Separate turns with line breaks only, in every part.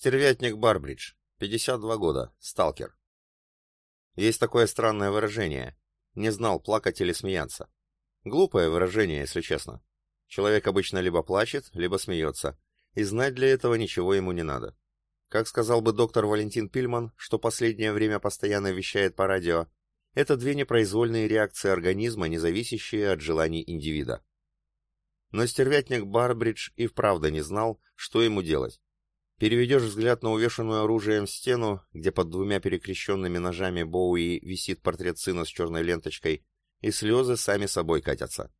Стервятник Барбридж, 52 года, сталкер. Есть такое странное выражение. Не знал, плакать или смеяться. Глупое выражение, если честно. Человек обычно либо плачет, либо смеется, и знать для этого ничего ему не надо. Как сказал бы доктор Валентин Пильман, что последнее время постоянно вещает по радио, это две непроизвольные реакции организма, не зависящие от желаний индивида. Но стервятник Барбридж и вправду не знал, что ему делать. Переведешь взгляд на увешанную оружием стену, где под двумя перекрещенными ножами Боуи висит портрет сына с черной ленточкой, и слезы сами собой катятся.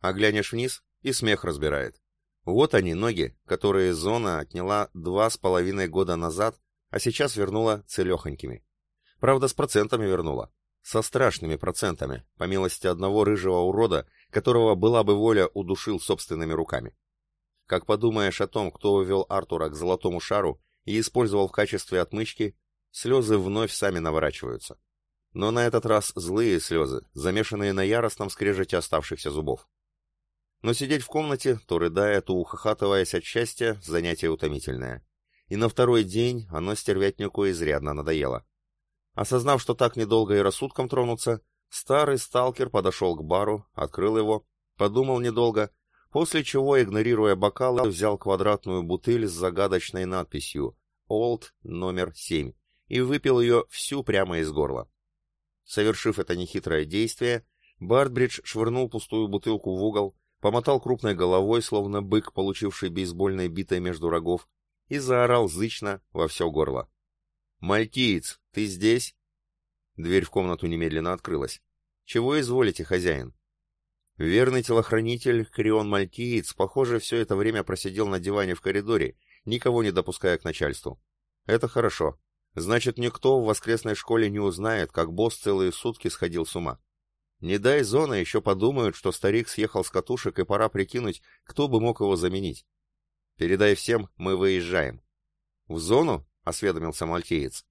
А глянешь вниз, и смех разбирает. Вот они, ноги, которые зона отняла два с половиной года назад, а сейчас вернула целехонькими. Правда, с процентами вернула. Со страшными процентами, по милости одного рыжего урода, которого была бы воля удушил собственными руками. Как подумаешь о том, кто увел Артура к золотому шару и использовал в качестве отмычки, слезы вновь сами наворачиваются. Но на этот раз злые слезы, замешанные на яростном скрежете оставшихся зубов. Но сидеть в комнате, то рыдая, то ухахатываясь от счастья, занятие утомительное. И на второй день оно стервятнику изрядно надоело. Осознав, что так недолго и рассудком тронуться, старый сталкер подошел к бару, открыл его, подумал недолго, после чего, игнорируя бокалы, взял квадратную бутыль с загадочной надписью «Олд номер 7» и выпил ее всю прямо из горла. Совершив это нехитрое действие, Бартбридж швырнул пустую бутылку в угол, помотал крупной головой, словно бык, получивший бейсбольной битой между рогов, и заорал зычно во все горло. «Мальтиец, ты здесь?» Дверь в комнату немедленно открылась. «Чего изволите, хозяин?» Верный телохранитель, Крион Мальтиец, похоже, все это время просидел на диване в коридоре, никого не допуская к начальству. Это хорошо. Значит, никто в воскресной школе не узнает, как босс целые сутки сходил с ума. Не дай зона, еще подумают, что старик съехал с катушек, и пора прикинуть, кто бы мог его заменить. Передай всем, мы выезжаем. В зону? — осведомился мальтеец.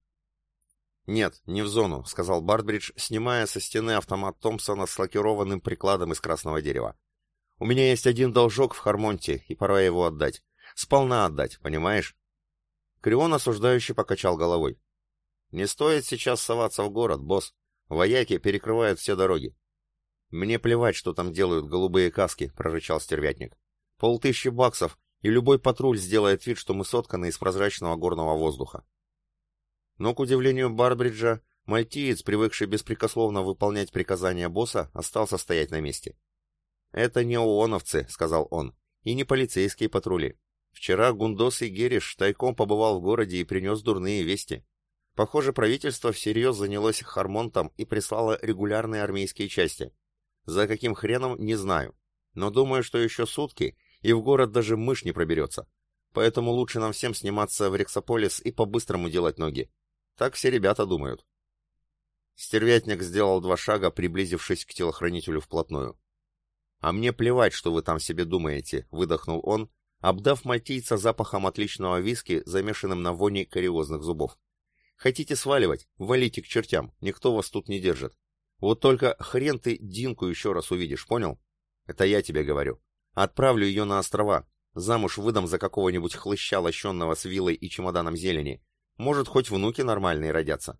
«Нет, не в зону», — сказал Бартбридж, снимая со стены автомат Томпсона с лакированным прикладом из красного дерева. «У меня есть один должок в Хармонте, и пора его отдать. Сполна отдать, понимаешь?» Крион осуждающий покачал головой. «Не стоит сейчас соваться в город, босс. Вояки перекрывают все дороги. «Мне плевать, что там делают голубые каски», — прорычал стервятник. «Полтыщи баксов, и любой патруль сделает вид, что мы сотканы из прозрачного горного воздуха». Но, к удивлению Барбриджа, мальтиец, привыкший беспрекословно выполнять приказания босса, остался стоять на месте. «Это не ООНовцы», — сказал он, — «и не полицейские патрули. Вчера Гундос и Гериш тайком побывал в городе и принес дурные вести. Похоже, правительство всерьез занялось Хармонтом и прислало регулярные армейские части. За каким хреном, не знаю. Но думаю, что еще сутки, и в город даже мышь не проберется. Поэтому лучше нам всем сниматься в Рексополис и по-быстрому делать ноги. Так все ребята думают. Стервятник сделал два шага, приблизившись к телохранителю вплотную. «А мне плевать, что вы там себе думаете», — выдохнул он, обдав мальтийца запахом отличного виски, замешанным на воне кариозных зубов. «Хотите сваливать? Валите к чертям, никто вас тут не держит. Вот только хрен ты Динку еще раз увидишь, понял? Это я тебе говорю. Отправлю ее на острова. Замуж выдам за какого-нибудь хлыща лощенного с вилой и чемоданом зелени. Может, хоть внуки нормальные родятся.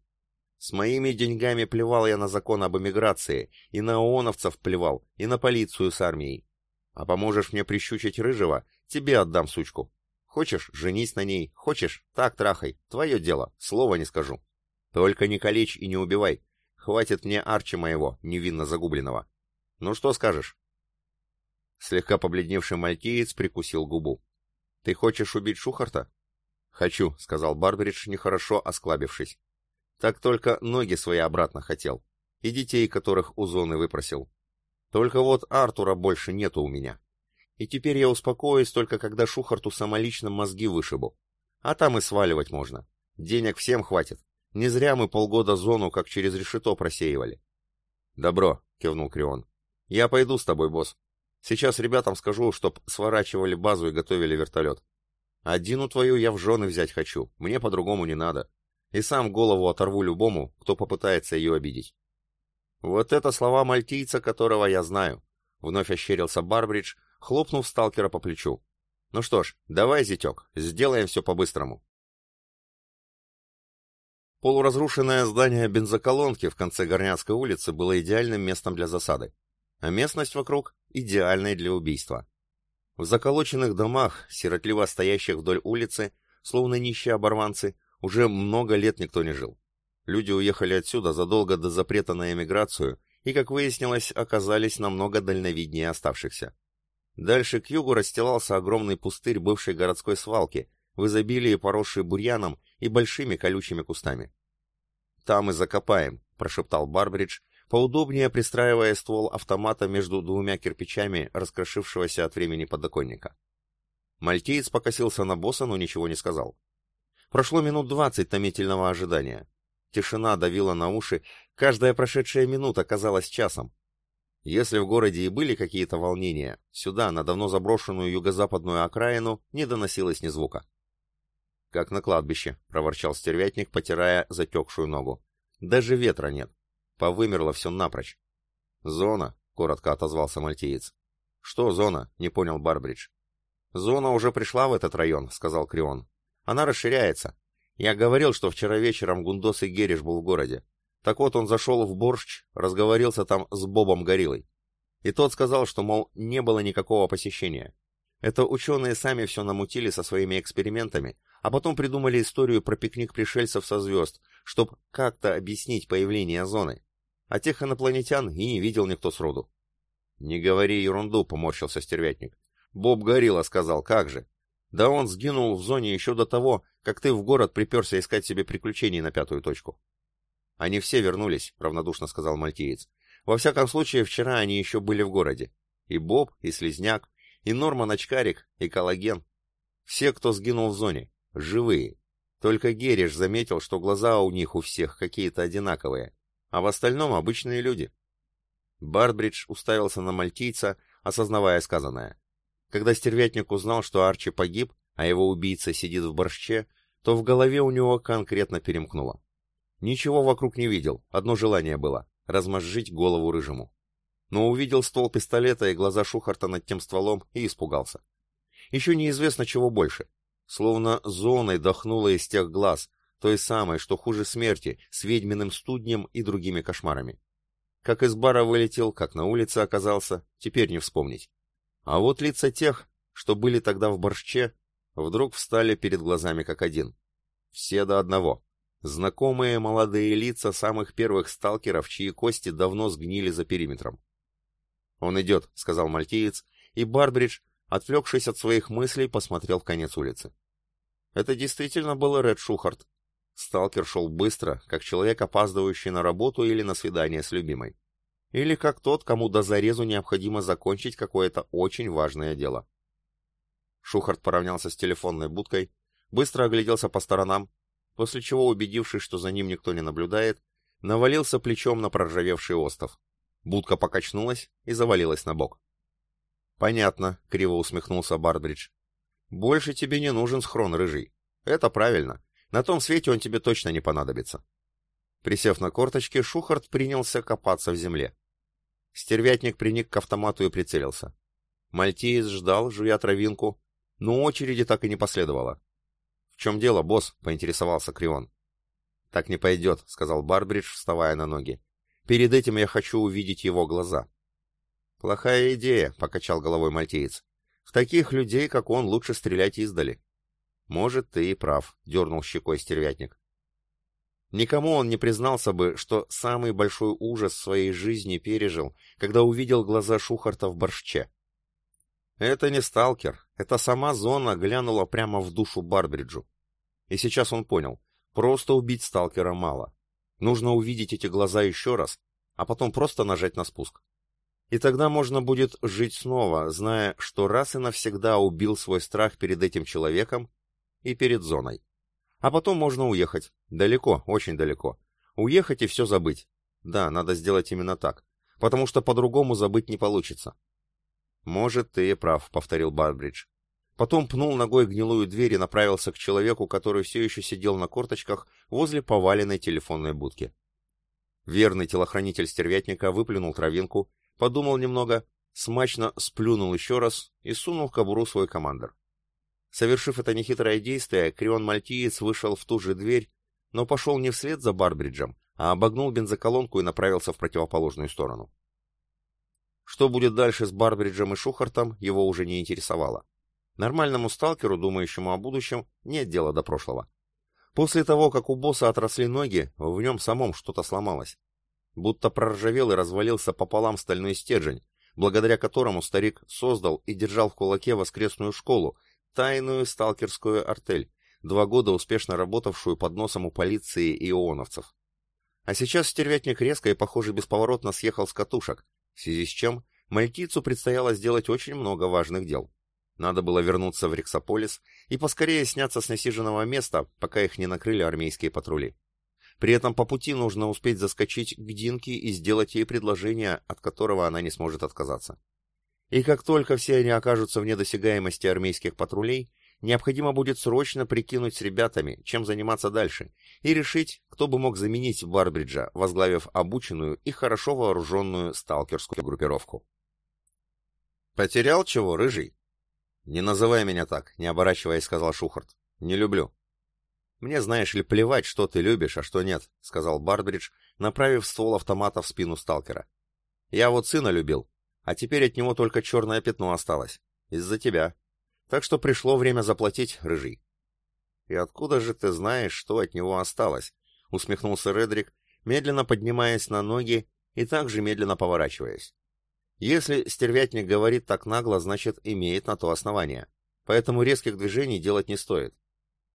С моими деньгами плевал я на закон об эмиграции, и на ООНовцев плевал, и на полицию с армией. А поможешь мне прищучить рыжего, тебе отдам сучку. Хочешь, женись на ней, хочешь, так трахай, твое дело, слова не скажу. Только не калечь и не убивай, Хватит мне Арчи моего, невинно загубленного. Ну что скажешь?» Слегка побледневший мальтиец прикусил губу. «Ты хочешь убить Шухарта?» «Хочу», — сказал Барбридж, нехорошо осклабившись. «Так только ноги свои обратно хотел. И детей, которых у зоны выпросил. Только вот Артура больше нету у меня. И теперь я успокоюсь только когда Шухарту самолично мозги вышибу. А там и сваливать можно. Денег всем хватит. Не зря мы полгода зону как через решето просеивали. Добро, кивнул Крион. Я пойду с тобой, босс. Сейчас ребятам скажу, чтоб сворачивали базу и готовили вертолет. Одину твою я в жены взять хочу, мне по-другому не надо. И сам голову оторву любому, кто попытается ее обидеть. Вот это слова мальтийца, которого я знаю. Вновь ощерился Барбридж, хлопнув сталкера по плечу. Ну что ж, давай, зятек, сделаем все по-быстрому. Полуразрушенное здание бензоколонки в конце Горняцкой улицы было идеальным местом для засады, а местность вокруг — идеальной для убийства. В заколоченных домах, сиротливо стоящих вдоль улицы, словно нищие оборванцы, уже много лет никто не жил. Люди уехали отсюда задолго до запрета на эмиграцию и, как выяснилось, оказались намного дальновиднее оставшихся. Дальше к югу расстилался огромный пустырь бывшей городской свалки, в изобилии поросший бурьяном и большими колючими кустами. «Там и закопаем», — прошептал Барбридж, поудобнее пристраивая ствол автомата между двумя кирпичами раскрошившегося от времени подоконника. Мальтиец покосился на босса, но ничего не сказал. Прошло минут двадцать томительного ожидания. Тишина давила на уши, каждая прошедшая минута казалась часом. Если в городе и были какие-то волнения, сюда, на давно заброшенную юго-западную окраину, не доносилось ни звука. «Как на кладбище», — проворчал стервятник, потирая затекшую ногу. «Даже ветра нет. Повымерло все напрочь». «Зона», — коротко отозвался мальтиец. «Что зона?» — не понял Барбридж. «Зона уже пришла в этот район», — сказал Крион. «Она расширяется. Я говорил, что вчера вечером Гундос и Гериш был в городе. Так вот, он зашел в Борщ, разговорился там с Бобом Гориллой. И тот сказал, что, мол, не было никакого посещения. Это ученые сами все намутили со своими экспериментами, а потом придумали историю про пикник пришельцев со звезд, чтобы как-то объяснить появление зоны. А тех инопланетян и не видел никто сроду. «Не говори ерунду», — поморщился стервятник. «Боб Горилла сказал, как же. Да он сгинул в зоне еще до того, как ты в город приперся искать себе приключений на пятую точку». «Они все вернулись», — равнодушно сказал Мальтиец. «Во всяком случае, вчера они еще были в городе. И Боб, и Слизняк, и Норман Очкарик, и Коллаген. Все, кто сгинул в зоне. Живые. Только Гериш заметил, что глаза у них у всех какие-то одинаковые, а в остальном обычные люди». Бартбридж уставился на мальтийца, осознавая сказанное. Когда стервятник узнал, что Арчи погиб, а его убийца сидит в борще, то в голове у него конкретно перемкнуло. Ничего вокруг не видел, одно желание было — размозжить голову рыжему. Но увидел ствол пистолета и глаза Шухарта над тем стволом и испугался. Еще неизвестно чего больше. Словно зоной дохнуло из тех глаз, той самой, что хуже смерти, с ведьминым студнем и другими кошмарами. Как из бара вылетел, как на улице оказался, теперь не вспомнить. А вот лица тех, что были тогда в борще, вдруг встали перед глазами как один. Все до одного. Знакомые молодые лица самых первых сталкеров, чьи кости давно сгнили за периметром. «Он идет», — сказал мальтиец, и Барбридж, отвлекшись от своих мыслей, посмотрел в конец улицы. Это действительно был Ред Шухарт. Сталкер шел быстро, как человек, опаздывающий на работу или на свидание с любимой. Или как тот, кому до зарезу необходимо закончить какое-то очень важное дело. Шухарт поравнялся с телефонной будкой, быстро огляделся по сторонам, после чего, убедившись, что за ним никто не наблюдает, навалился плечом на проржавевший остов. Будка покачнулась и завалилась на бок. «Понятно», — криво усмехнулся Бардридж. «Больше тебе не нужен схрон, рыжий. Это правильно. На том свете он тебе точно не понадобится». Присев на корточки, Шухарт принялся копаться в земле. Стервятник приник к автомату и прицелился. Мальтиец ждал, жуя травинку, но очереди так и не последовало чем дело, босс?» — поинтересовался Крион. «Так не пойдет», — сказал Барбридж, вставая на ноги. «Перед этим я хочу увидеть его глаза». «Плохая идея», — покачал головой мальтеец. «В таких людей, как он, лучше стрелять издали». «Может, ты и прав», — дернул щекой стервятник. Никому он не признался бы, что самый большой ужас своей жизни пережил, когда увидел глаза Шухарта в борще. Это не сталкер, это сама зона глянула прямо в душу Барбриджу. И сейчас он понял, просто убить сталкера мало. Нужно увидеть эти глаза еще раз, а потом просто нажать на спуск. И тогда можно будет жить снова, зная, что раз и навсегда убил свой страх перед этим человеком и перед зоной. А потом можно уехать. Далеко, очень далеко. Уехать и все забыть. Да, надо сделать именно так. Потому что по-другому забыть не получится. «Может, ты и прав», — повторил Барбридж. Потом пнул ногой гнилую дверь и направился к человеку, который все еще сидел на корточках возле поваленной телефонной будки. Верный телохранитель стервятника выплюнул травинку, подумал немного, смачно сплюнул еще раз и сунул в кобуру свой командир. Совершив это нехитрое действие, Крион-мальтиец вышел в ту же дверь, но пошел не вслед за Барбриджем, а обогнул бензоколонку и направился в противоположную сторону. Что будет дальше с Барбриджем и Шухартом, его уже не интересовало. Нормальному сталкеру, думающему о будущем, нет дела до прошлого. После того, как у босса отросли ноги, в нем самом что-то сломалось. Будто проржавел и развалился пополам стальной стержень, благодаря которому старик создал и держал в кулаке воскресную школу, тайную сталкерскую артель, два года успешно работавшую под носом у полиции и ооновцев. А сейчас стервятник резко и, похоже, бесповоротно съехал с катушек, в связи с чем мальтийцу предстояло сделать очень много важных дел. Надо было вернуться в Рексополис и поскорее сняться с насиженного места, пока их не накрыли армейские патрули. При этом по пути нужно успеть заскочить к Динке и сделать ей предложение, от которого она не сможет отказаться. И как только все они окажутся вне досягаемости армейских патрулей, необходимо будет срочно прикинуть с ребятами, чем заниматься дальше, и решить, кто бы мог заменить Барбриджа, возглавив обученную и хорошо вооруженную сталкерскую группировку. «Потерял чего, рыжий?» «Не называй меня так», — не оборачиваясь, сказал Шухарт. «Не люблю». «Мне, знаешь ли, плевать, что ты любишь, а что нет», — сказал Барбридж, направив ствол автомата в спину сталкера. «Я вот сына любил, а теперь от него только черное пятно осталось. Из-за тебя. Так что пришло время заплатить, рыжий». «И откуда же ты знаешь, что от него осталось?» — усмехнулся Редрик, медленно поднимаясь на ноги и также медленно поворачиваясь. Если стервятник говорит так нагло, значит, имеет на то основание. Поэтому резких движений делать не стоит.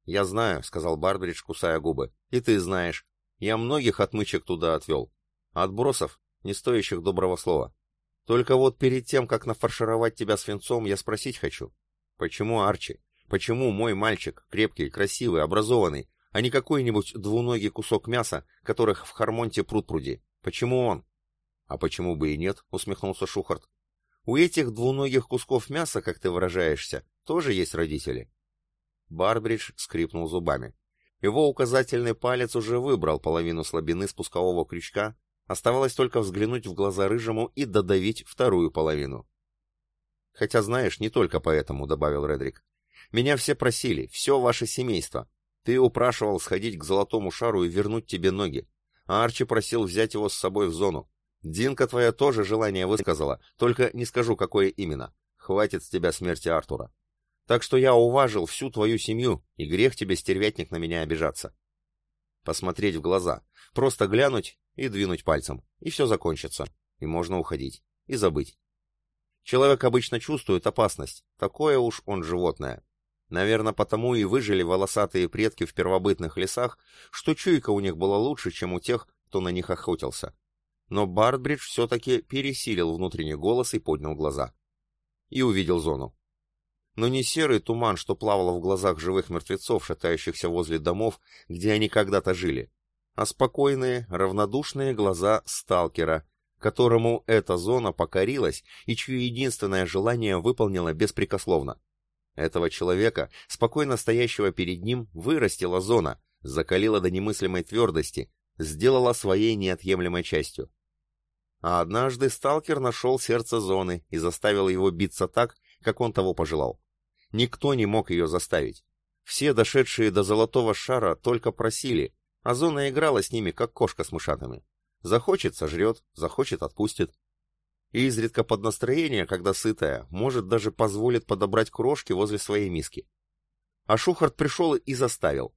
«Я знаю», — сказал Барбридж, кусая губы. «И ты знаешь. Я многих отмычек туда отвел. Отбросов, не стоящих доброго слова. Только вот перед тем, как нафаршировать тебя свинцом, я спросить хочу. Почему Арчи? Почему мой мальчик, крепкий, красивый, образованный, а не какой-нибудь двуногий кусок мяса, которых в Хармонте пруд-пруди? Почему он? «А почему бы и нет?» — усмехнулся Шухарт. «У этих двуногих кусков мяса, как ты выражаешься, тоже есть родители». Барбридж скрипнул зубами. Его указательный палец уже выбрал половину слабины спускового крючка, оставалось только взглянуть в глаза рыжему и додавить вторую половину. «Хотя, знаешь, не только поэтому», — добавил Редрик. «Меня все просили, все ваше семейство. Ты упрашивал сходить к золотому шару и вернуть тебе ноги, а Арчи просил взять его с собой в зону. Динка твоя тоже желание высказала, только не скажу, какое именно. Хватит с тебя смерти Артура. Так что я уважил всю твою семью, и грех тебе, стервятник, на меня обижаться. Посмотреть в глаза, просто глянуть и двинуть пальцем, и все закончится, и можно уходить, и забыть. Человек обычно чувствует опасность, такое уж он животное. Наверное, потому и выжили волосатые предки в первобытных лесах, что чуйка у них была лучше, чем у тех, кто на них охотился но Бартбридж все-таки пересилил внутренний голос и поднял глаза. И увидел зону. Но не серый туман, что плавало в глазах живых мертвецов, шатающихся возле домов, где они когда-то жили, а спокойные, равнодушные глаза сталкера, которому эта зона покорилась и чье единственное желание выполнила беспрекословно. Этого человека, спокойно стоящего перед ним, вырастила зона, закалила до немыслимой твердости, сделала своей неотъемлемой частью. А однажды сталкер нашел сердце зоны и заставил его биться так, как он того пожелал. Никто не мог ее заставить. Все дошедшие до золотого шара только просили, а зона играла с ними, как кошка с мышатами. Захочет — сожрет, захочет — отпустит. И изредка под настроение, когда сытая, может даже позволит подобрать крошки возле своей миски. А Шухарт пришел и заставил.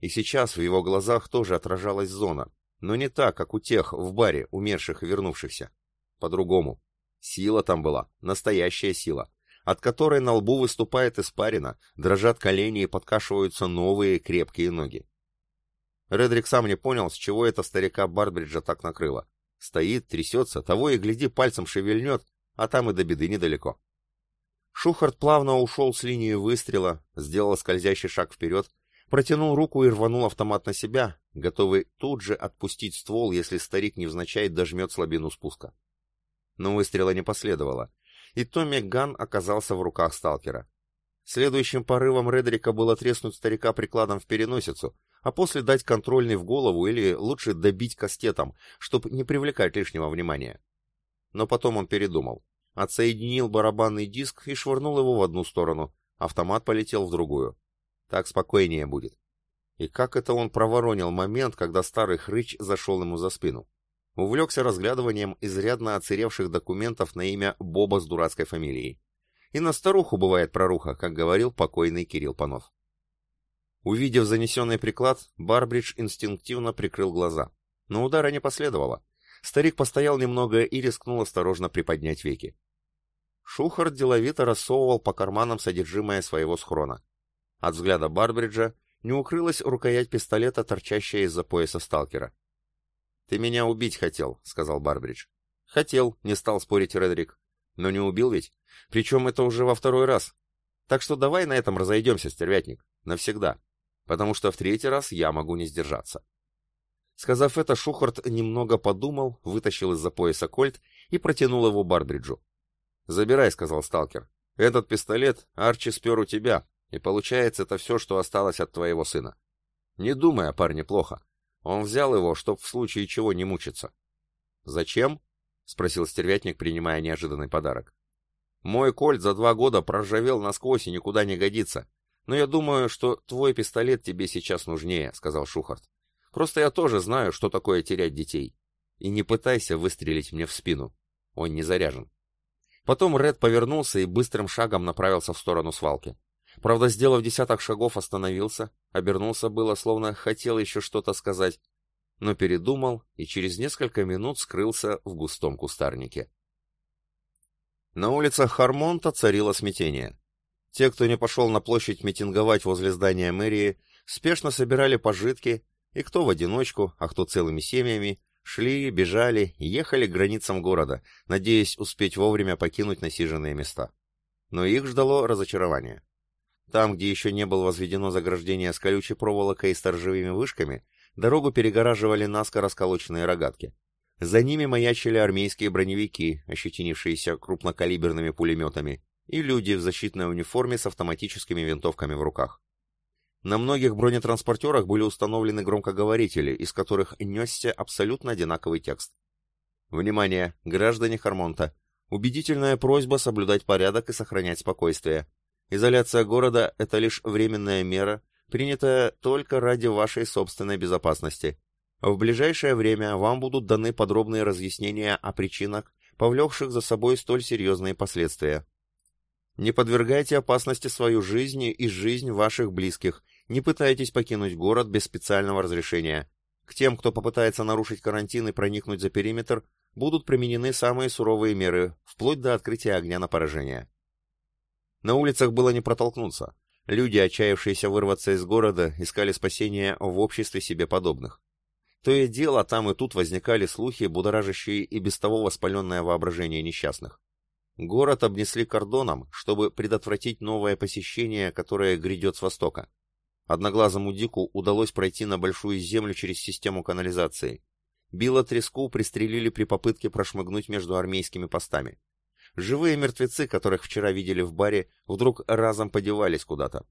И сейчас в его глазах тоже отражалась зона, но не так, как у тех в баре, умерших и вернувшихся. По-другому. Сила там была, настоящая сила, от которой на лбу выступает испарина, дрожат колени и подкашиваются новые крепкие ноги. Редрик сам не понял, с чего это старика Бартбриджа так накрыло. Стоит, трясется, того и гляди, пальцем шевельнет, а там и до беды недалеко. Шухарт плавно ушел с линии выстрела, сделал скользящий шаг вперед, Протянул руку и рванул автомат на себя, готовый тут же отпустить ствол, если старик невзначай дожмет слабину спуска. Но выстрела не последовало, и Томми Ган оказался в руках сталкера. Следующим порывом Редрика было треснуть старика прикладом в переносицу, а после дать контрольный в голову или лучше добить кастетом, чтобы не привлекать лишнего внимания. Но потом он передумал, отсоединил барабанный диск и швырнул его в одну сторону, Автомат полетел в другую. Так спокойнее будет. И как это он проворонил момент, когда старый хрыч зашел ему за спину? Увлекся разглядыванием изрядно оцеревших документов на имя Боба с дурацкой фамилией. И на старуху бывает проруха, как говорил покойный Кирилл Панов. Увидев занесенный приклад, Барбридж инстинктивно прикрыл глаза. Но удара не последовало. Старик постоял немного и рискнул осторожно приподнять веки. Шухард деловито рассовывал по карманам содержимое своего схрона. От взгляда Барбриджа не укрылась рукоять пистолета, торчащая из-за пояса сталкера. «Ты меня убить хотел», — сказал Барбридж. «Хотел», — не стал спорить Редрик. «Но не убил ведь? Причем это уже во второй раз. Так что давай на этом разойдемся, стервятник. Навсегда. Потому что в третий раз я могу не сдержаться». Сказав это, Шухарт немного подумал, вытащил из-за пояса кольт и протянул его Барбриджу. «Забирай», — сказал сталкер. «Этот пистолет Арчи спер у тебя, и получается это все, что осталось от твоего сына. Не думай о парне плохо. Он взял его, чтоб в случае чего не мучиться». «Зачем?» — спросил стервятник, принимая неожиданный подарок. «Мой кольт за два года проржавел насквозь и никуда не годится. Но я думаю, что твой пистолет тебе сейчас нужнее», — сказал Шухарт. «Просто я тоже знаю, что такое терять детей. И не пытайся выстрелить мне в спину. Он не заряжен». Потом Ред повернулся и быстрым шагом направился в сторону свалки. Правда, сделав десяток шагов, остановился, обернулся было, словно хотел еще что-то сказать, но передумал и через несколько минут скрылся в густом кустарнике. На улицах Хармонта царило смятение. Те, кто не пошел на площадь митинговать возле здания мэрии, спешно собирали пожитки, и кто в одиночку, а кто целыми семьями, Шли, бежали, ехали к границам города, надеясь успеть вовремя покинуть насиженные места. Но их ждало разочарование. Там, где еще не было возведено заграждение с колючей проволокой и сторожевыми вышками, дорогу перегораживали наскоро расколоченные рогатки. За ними маячили армейские броневики, ощетинившиеся крупнокалиберными пулеметами, и люди в защитной униформе с автоматическими винтовками в руках. На многих бронетранспортерах были установлены громкоговорители, из которых несся абсолютно одинаковый текст. Внимание, граждане Хармонта! Убедительная просьба соблюдать порядок и сохранять спокойствие. Изоляция города – это лишь временная мера, принятая только ради вашей собственной безопасности. В ближайшее время вам будут даны подробные разъяснения о причинах, повлекших за собой столь серьезные последствия. Не подвергайте опасности свою жизнь и жизнь ваших близких, не пытайтесь покинуть город без специального разрешения. К тем, кто попытается нарушить карантин и проникнуть за периметр, будут применены самые суровые меры, вплоть до открытия огня на поражение. На улицах было не протолкнуться. Люди, отчаявшиеся вырваться из города, искали спасения в обществе себе подобных. То и дело, там и тут возникали слухи, будоражащие и без того воспаленное воображение несчастных. Город обнесли кордоном, чтобы предотвратить новое посещение, которое грядет с востока. Одноглазому Дику удалось пройти на Большую Землю через систему канализации. Билла Треску пристрелили при попытке прошмыгнуть между армейскими постами. Живые мертвецы, которых вчера видели в баре, вдруг разом подевались куда-то.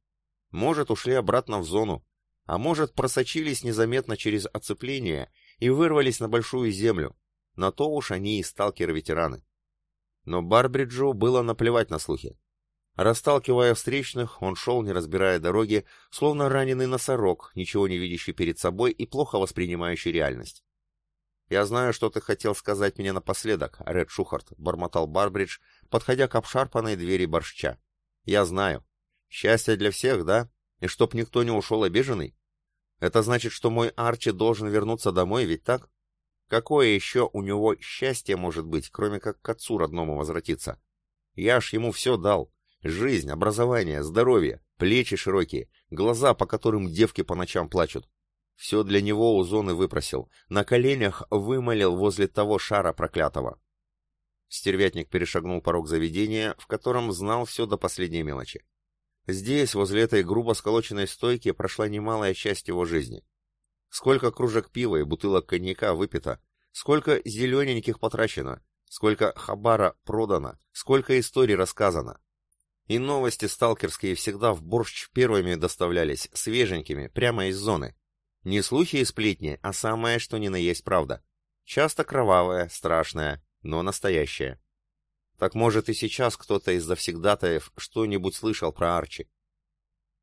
Может, ушли обратно в зону, а может, просочились незаметно через оцепление и вырвались на Большую Землю. На то уж они и сталкеры-ветераны. Но Барбриджу было наплевать на слухи. Расталкивая встречных, он шел, не разбирая дороги, словно раненый носорог, ничего не видящий перед собой и плохо воспринимающий реальность. «Я знаю, что ты хотел сказать мне напоследок, Ред Шухарт», — бормотал Барбридж, подходя к обшарпанной двери борща. «Я знаю. Счастье для всех, да? И чтоб никто не ушел обиженный? Это значит, что мой Арчи должен вернуться домой, ведь так? Какое еще у него счастье может быть, кроме как к отцу родному возвратиться? Я ж ему все дал, Жизнь, образование, здоровье, плечи широкие, глаза, по которым девки по ночам плачут. Все для него у зоны выпросил, на коленях вымолил возле того шара проклятого. Стервятник перешагнул порог заведения, в котором знал все до последней мелочи. Здесь, возле этой грубо сколоченной стойки, прошла немалая часть его жизни. Сколько кружек пива и бутылок коньяка выпито, сколько зелененьких потрачено, сколько хабара продано, сколько историй рассказано. И новости сталкерские всегда в борщ первыми доставлялись, свеженькими, прямо из зоны. Не слухи и сплетни, а самое, что ни на есть правда. Часто кровавая, страшная, но настоящая. Так может и сейчас кто-то из завсегдатаев что-нибудь слышал про Арчи.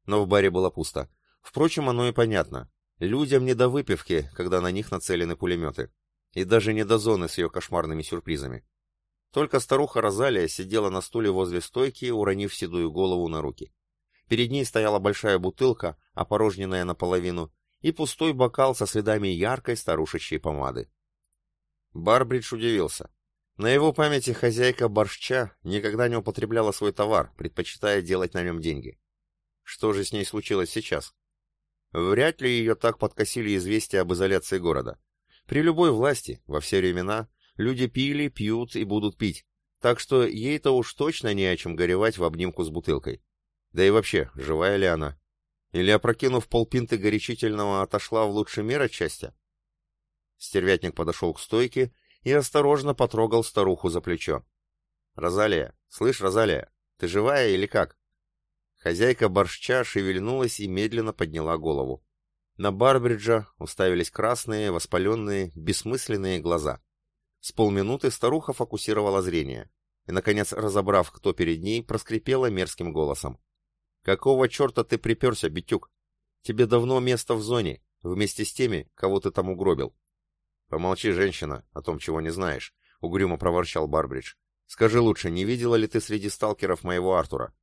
Но в баре было пусто. Впрочем, оно и понятно. Людям не до выпивки, когда на них нацелены пулеметы. И даже не до зоны с ее кошмарными сюрпризами. Только старуха Розалия сидела на стуле возле стойки, уронив седую голову на руки. Перед ней стояла большая бутылка, опорожненная наполовину, и пустой бокал со следами яркой старушечьей помады. Барбридж удивился. На его памяти хозяйка борща никогда не употребляла свой товар, предпочитая делать на нем деньги. Что же с ней случилось сейчас? Вряд ли ее так подкосили известия об изоляции города. При любой власти, во все времена, люди пили, пьют и будут пить, так что ей-то уж точно не о чем горевать в обнимку с бутылкой. Да и вообще, живая ли она? Или, опрокинув полпинты горячительного, отошла в лучший мир от счастья? Стервятник подошел к стойке и осторожно потрогал старуху за плечо. «Розалия, слышь, Розалия, ты живая или как?» Хозяйка борща шевельнулась и медленно подняла голову. На Барбриджа уставились красные, воспаленные, бессмысленные глаза. С полминуты старуха фокусировала зрение и, наконец, разобрав, кто перед ней, проскрипела мерзким голосом. «Какого черта ты приперся, Битюк? Тебе давно место в зоне, вместе с теми, кого ты там угробил». «Помолчи, женщина, о том, чего не знаешь», — угрюмо проворчал Барбридж. «Скажи лучше, не видела ли ты среди сталкеров моего Артура?»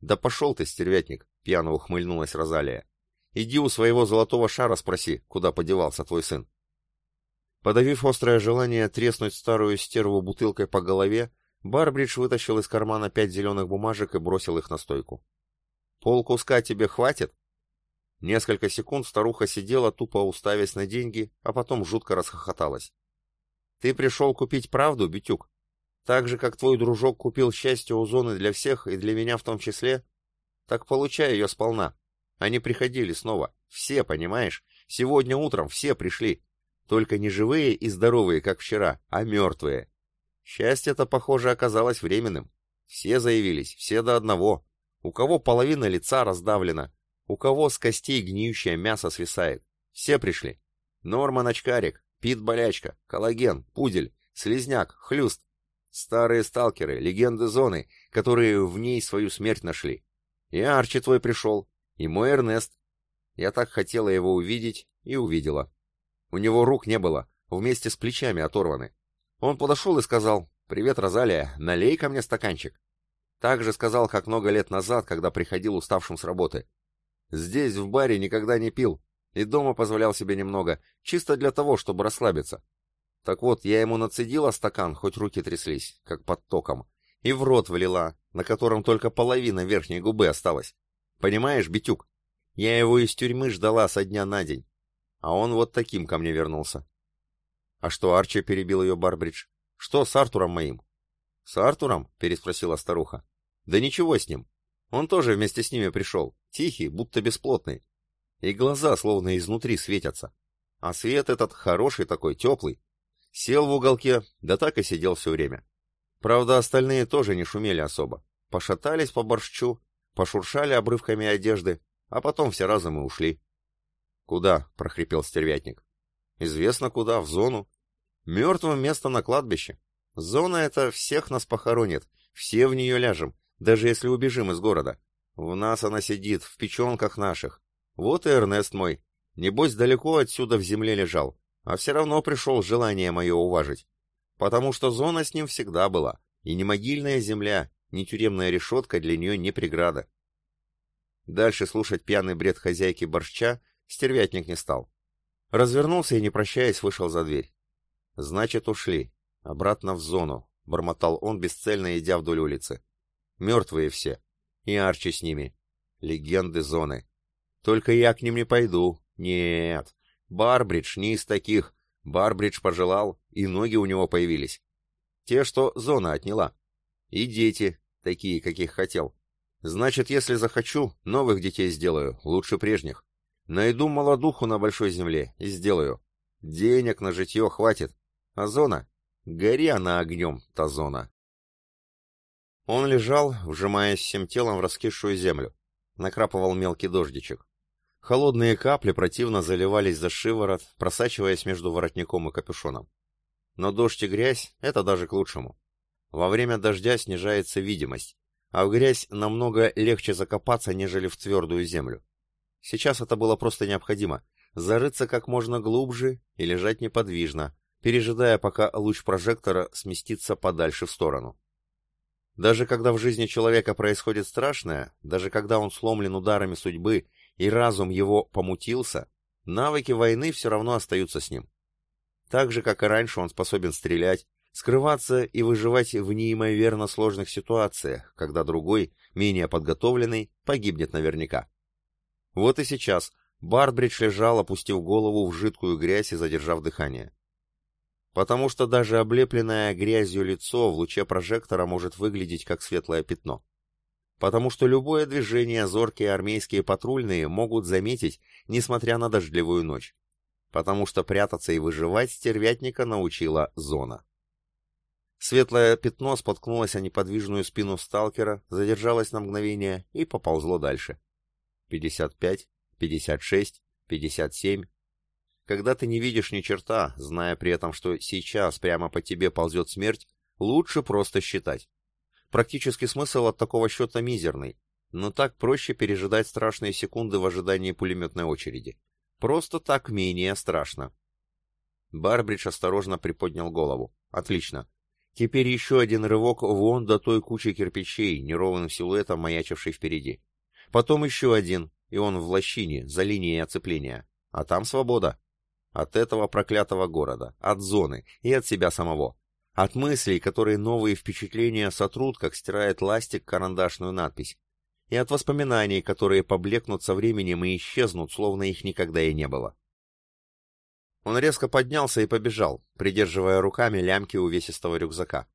«Да пошел ты, стервятник!» — пьяно ухмыльнулась Розалия. «Иди у своего золотого шара спроси, куда подевался твой сын». Подавив острое желание треснуть старую стерву бутылкой по голове, Барбридж вытащил из кармана пять зеленых бумажек и бросил их на стойку. «Пол куска тебе хватит?» Несколько секунд старуха сидела, тупо уставясь на деньги, а потом жутко расхохоталась. «Ты пришел купить правду, Битюк? Так же, как твой дружок купил счастье у зоны для всех и для меня в том числе? Так получай ее сполна. Они приходили снова. Все, понимаешь? Сегодня утром все пришли. Только не живые и здоровые, как вчера, а мертвые. Счастье-то, похоже, оказалось временным. Все заявились, все до одного. У кого половина лица раздавлена, у кого с костей гниющее мясо свисает. Все пришли. Норман Очкарик, Пит Болячка, Коллаген, Пудель, Слизняк, Хлюст, Старые сталкеры, легенды зоны, которые в ней свою смерть нашли. И Арчи твой пришел, и мой Эрнест. Я так хотела его увидеть и увидела. У него рук не было, вместе с плечами оторваны. Он подошел и сказал, «Привет, Розалия, налей ко мне стаканчик». Так же сказал, как много лет назад, когда приходил уставшим с работы. Здесь, в баре, никогда не пил, и дома позволял себе немного, чисто для того, чтобы расслабиться. Так вот, я ему нацедила стакан, хоть руки тряслись, как под током, и в рот влила, на котором только половина верхней губы осталась. Понимаешь, Битюк? Я его из тюрьмы ждала со дня на день. А он вот таким ко мне вернулся. А что, Арчи перебил ее Барбридж? Что с Артуром моим? С Артуром? Переспросила старуха. Да ничего с ним. Он тоже вместе с ними пришел, тихий, будто бесплотный. И глаза словно изнутри светятся. А свет этот хороший такой, теплый, Сел в уголке, да так и сидел все время. Правда, остальные тоже не шумели особо. Пошатались по борщу, пошуршали обрывками одежды, а потом все разом и ушли. «Куда?» — прохрипел стервятник. «Известно куда, в зону. Мертвым место на кладбище. Зона эта всех нас похоронит, все в нее ляжем, даже если убежим из города. В нас она сидит, в печенках наших. Вот и Эрнест мой. Небось, далеко отсюда в земле лежал, а все равно пришел желание мое уважить. Потому что зона с ним всегда была, и ни могильная земля, ни тюремная решетка для нее не преграда. Дальше слушать пьяный бред хозяйки борща стервятник не стал. Развернулся и, не прощаясь, вышел за дверь. «Значит, ушли. Обратно в зону», — бормотал он, бесцельно идя вдоль улицы. «Мертвые все. И Арчи с ними. Легенды зоны. Только я к ним не пойду. Нет. Барбридж не из таких. Барбридж пожелал, и ноги у него появились. Те, что зона отняла. И дети, такие, каких хотел. Значит, если захочу, новых детей сделаю, лучше прежних. Найду молодуху на большой земле и сделаю. Денег на житье хватит. А зона? Гори она огнем, та зона. Он лежал, вжимаясь всем телом в раскисшую землю. Накрапывал мелкий дождичек. Холодные капли противно заливались за шиворот, просачиваясь между воротником и капюшоном. Но дождь и грязь — это даже к лучшему. Во время дождя снижается видимость, а в грязь намного легче закопаться, нежели в твердую землю. Сейчас это было просто необходимо — зарыться как можно глубже и лежать неподвижно, пережидая, пока луч прожектора сместится подальше в сторону. Даже когда в жизни человека происходит страшное, даже когда он сломлен ударами судьбы и разум его помутился, навыки войны все равно остаются с ним. Так же, как и раньше, он способен стрелять, скрываться и выживать в неимоверно сложных ситуациях, когда другой, менее подготовленный, погибнет наверняка. Вот и сейчас Барбридж лежал, опустив голову в жидкую грязь и задержав дыхание. Потому что даже облепленное грязью лицо в луче прожектора может выглядеть как светлое пятно. Потому что любое движение зоркие армейские патрульные могут заметить, несмотря на дождливую ночь. Потому что прятаться и выживать стервятника научила зона. Светлое пятно споткнулось о неподвижную спину сталкера, задержалось на мгновение и поползло дальше. 55, 56, 57. Когда ты не видишь ни черта, зная при этом, что сейчас прямо по тебе ползет смерть, лучше просто считать. Практически смысл от такого счета мизерный, но так проще пережидать страшные секунды в ожидании пулеметной очереди. Просто так менее страшно. Барбридж осторожно приподнял голову. Отлично. Теперь еще один рывок вон до той кучи кирпичей, неровным силуэтом маячившей впереди. Потом еще один, и он в лощине, за линией оцепления. А там свобода. От этого проклятого города, от зоны и от себя самого. От мыслей, которые новые впечатления сотрут, как стирает ластик карандашную надпись. И от воспоминаний, которые поблекнут со временем и исчезнут, словно их никогда и не было. Он резко поднялся и побежал, придерживая руками лямки увесистого рюкзака.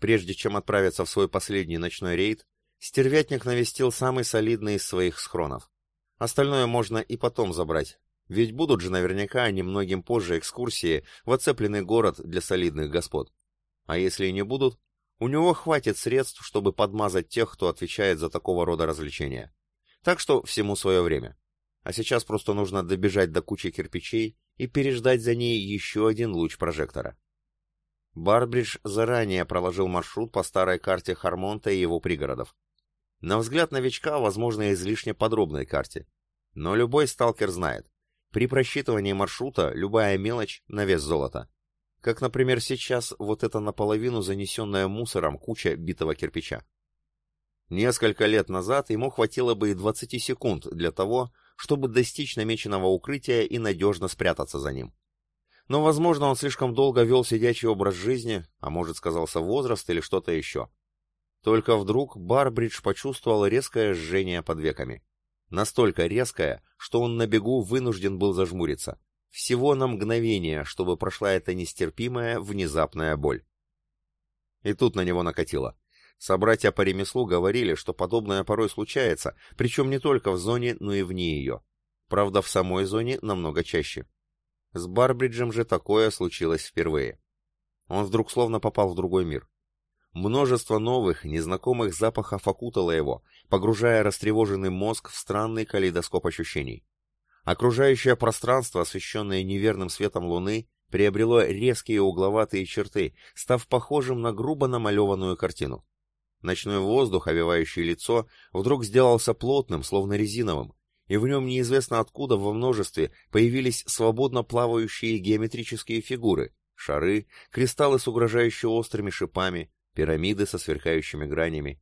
Прежде чем отправиться в свой последний ночной рейд, стервятник навестил самый солидный из своих схронов. Остальное можно и потом забрать, ведь будут же наверняка немногим позже экскурсии в оцепленный город для солидных господ. А если и не будут, у него хватит средств, чтобы подмазать тех, кто отвечает за такого рода развлечения. Так что всему свое время. А сейчас просто нужно добежать до кучи кирпичей и переждать за ней еще один луч прожектора. Барбридж заранее проложил маршрут по старой карте Хармонта и его пригородов. На взгляд новичка, возможно, излишне подробной карте. Но любой сталкер знает, при просчитывании маршрута любая мелочь на вес золота. Как, например, сейчас вот эта наполовину занесенная мусором куча битого кирпича. Несколько лет назад ему хватило бы и 20 секунд для того, чтобы достичь намеченного укрытия и надежно спрятаться за ним. Но, возможно, он слишком долго вел сидячий образ жизни, а может, сказался возраст или что-то еще. Только вдруг Барбридж почувствовал резкое жжение под веками. Настолько резкое, что он на бегу вынужден был зажмуриться. Всего на мгновение, чтобы прошла эта нестерпимая, внезапная боль. И тут на него накатило. Собратья по ремеслу говорили, что подобное порой случается, причем не только в зоне, но и вне ее. Правда, в самой зоне намного чаще. С Барбриджем же такое случилось впервые. Он вдруг словно попал в другой мир. Множество новых, незнакомых запахов окутало его, погружая растревоженный мозг в странный калейдоскоп ощущений. Окружающее пространство, освещенное неверным светом луны, приобрело резкие угловатые черты, став похожим на грубо намалеванную картину. Ночной воздух, овивающий лицо, вдруг сделался плотным, словно резиновым, и в нем неизвестно откуда во множестве появились свободно плавающие геометрические фигуры, шары, кристаллы с угрожающе острыми шипами, пирамиды со сверкающими гранями.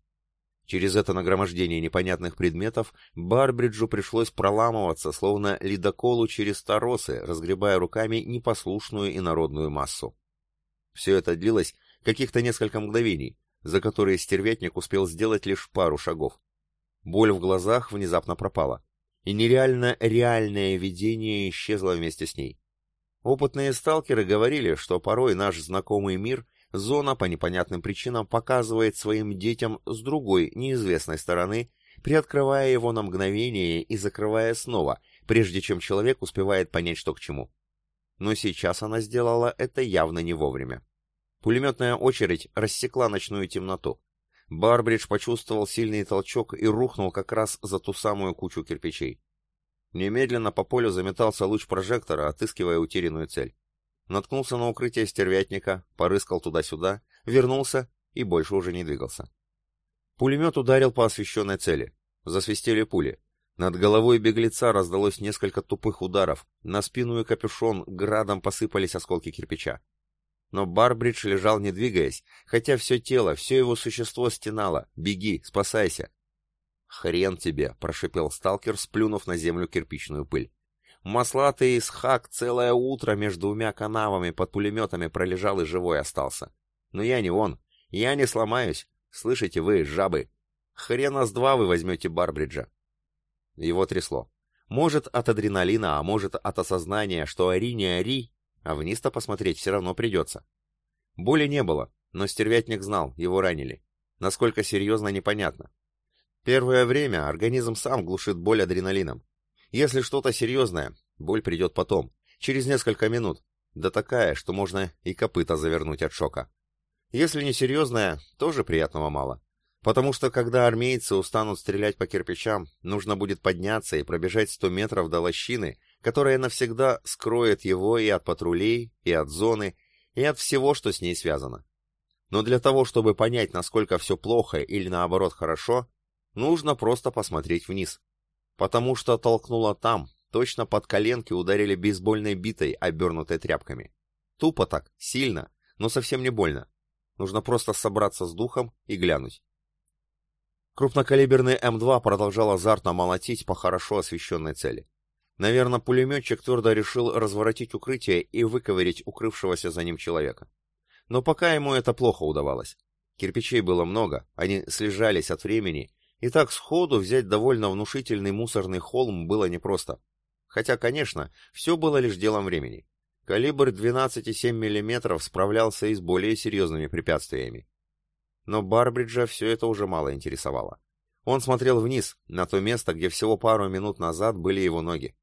Через это нагромождение непонятных предметов Барбриджу пришлось проламываться, словно ледоколу через торосы, разгребая руками непослушную инородную массу. Все это длилось каких-то несколько мгновений, за которые стервятник успел сделать лишь пару шагов. Боль в глазах внезапно пропала, и нереально реальное видение исчезло вместе с ней. Опытные сталкеры говорили, что порой наш знакомый мир зона по непонятным причинам показывает своим детям с другой, неизвестной стороны, приоткрывая его на мгновение и закрывая снова, прежде чем человек успевает понять, что к чему. Но сейчас она сделала это явно не вовремя. Пулеметная очередь рассекла ночную темноту. Барбридж почувствовал сильный толчок и рухнул как раз за ту самую кучу кирпичей. Немедленно по полю заметался луч прожектора, отыскивая утерянную цель. Наткнулся на укрытие стервятника, порыскал туда-сюда, вернулся и больше уже не двигался. Пулемет ударил по освещенной цели. Засвистели пули. Над головой беглеца раздалось несколько тупых ударов, на спину и капюшон градом посыпались осколки кирпича. Но Барбридж лежал не двигаясь, хотя все тело, все его существо стенало «Беги, спасайся!» «Хрен тебе!» — прошипел сталкер, сплюнув на землю кирпичную пыль. Маслатый Исхак целое утро между двумя канавами под пулеметами пролежал и живой остался. Но я не он. Я не сломаюсь. Слышите вы, жабы? Хрена с два вы возьмете Барбриджа. Его трясло. Может, от адреналина, а может, от осознания, что ори не ори, а вниз-то посмотреть все равно придется. Боли не было, но стервятник знал, его ранили. Насколько серьезно, непонятно. Первое время организм сам глушит боль адреналином. Если что-то серьезное, боль придет потом, через несколько минут, да такая, что можно и копыта завернуть от шока. Если не серьезная, тоже приятного мало. Потому что когда армейцы устанут стрелять по кирпичам, нужно будет подняться и пробежать 100 метров до лощины, которая навсегда скроет его и от патрулей, и от зоны, и от всего, что с ней связано. Но для того, чтобы понять, насколько все плохо или наоборот хорошо, нужно просто посмотреть вниз. Потому что толкнуло там, точно под коленки ударили бейсбольной битой, обернутой тряпками. Тупо так, сильно, но совсем не больно. Нужно просто собраться с духом и глянуть. Крупнокалиберный М2 продолжал азартно молотить по хорошо освещенной цели. Наверное, пулеметчик твердо решил разворотить укрытие и выковырять укрывшегося за ним человека. Но пока ему это плохо удавалось. Кирпичей было много, они слежались от времени и так сходу взять довольно внушительный мусорный холм было непросто. Хотя, конечно, все было лишь делом времени. Калибр 12,7 мм справлялся и с более серьезными препятствиями. Но Барбриджа все это уже мало интересовало. Он смотрел вниз, на то место, где всего пару минут назад были его ноги.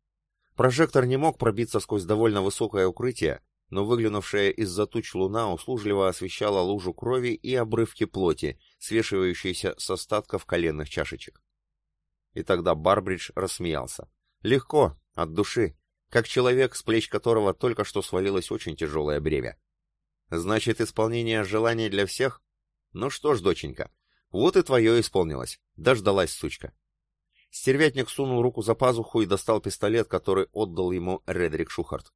Прожектор не мог пробиться сквозь довольно высокое укрытие, но выглянувшая из-за туч луна услужливо освещала лужу крови и обрывки плоти, свешивающиеся с остатков коленных чашечек. И тогда Барбридж рассмеялся. Легко, от души, как человек, с плеч которого только что свалилось очень тяжелое бремя. Значит, исполнение желаний для всех? Ну что ж, доченька, вот и твое исполнилось. Дождалась сучка. Стервятник сунул руку за пазуху и достал пистолет, который отдал ему Редрик Шухарт.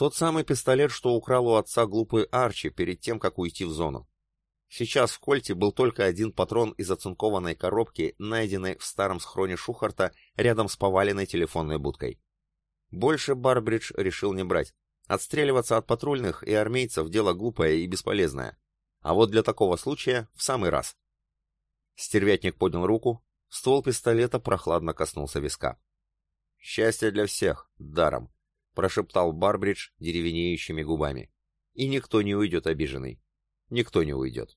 Тот самый пистолет, что украл у отца глупый Арчи перед тем, как уйти в зону. Сейчас в кольте был только один патрон из оцинкованной коробки, найденной в старом схроне Шухарта рядом с поваленной телефонной будкой. Больше Барбридж решил не брать. Отстреливаться от патрульных и армейцев дело глупое и бесполезное. А вот для такого случая в самый раз. Стервятник поднял руку, ствол пистолета прохладно коснулся виска. Счастье для всех, даром. — прошептал Барбридж деревенеющими губами. «И никто не уйдет обиженный. Никто не уйдет».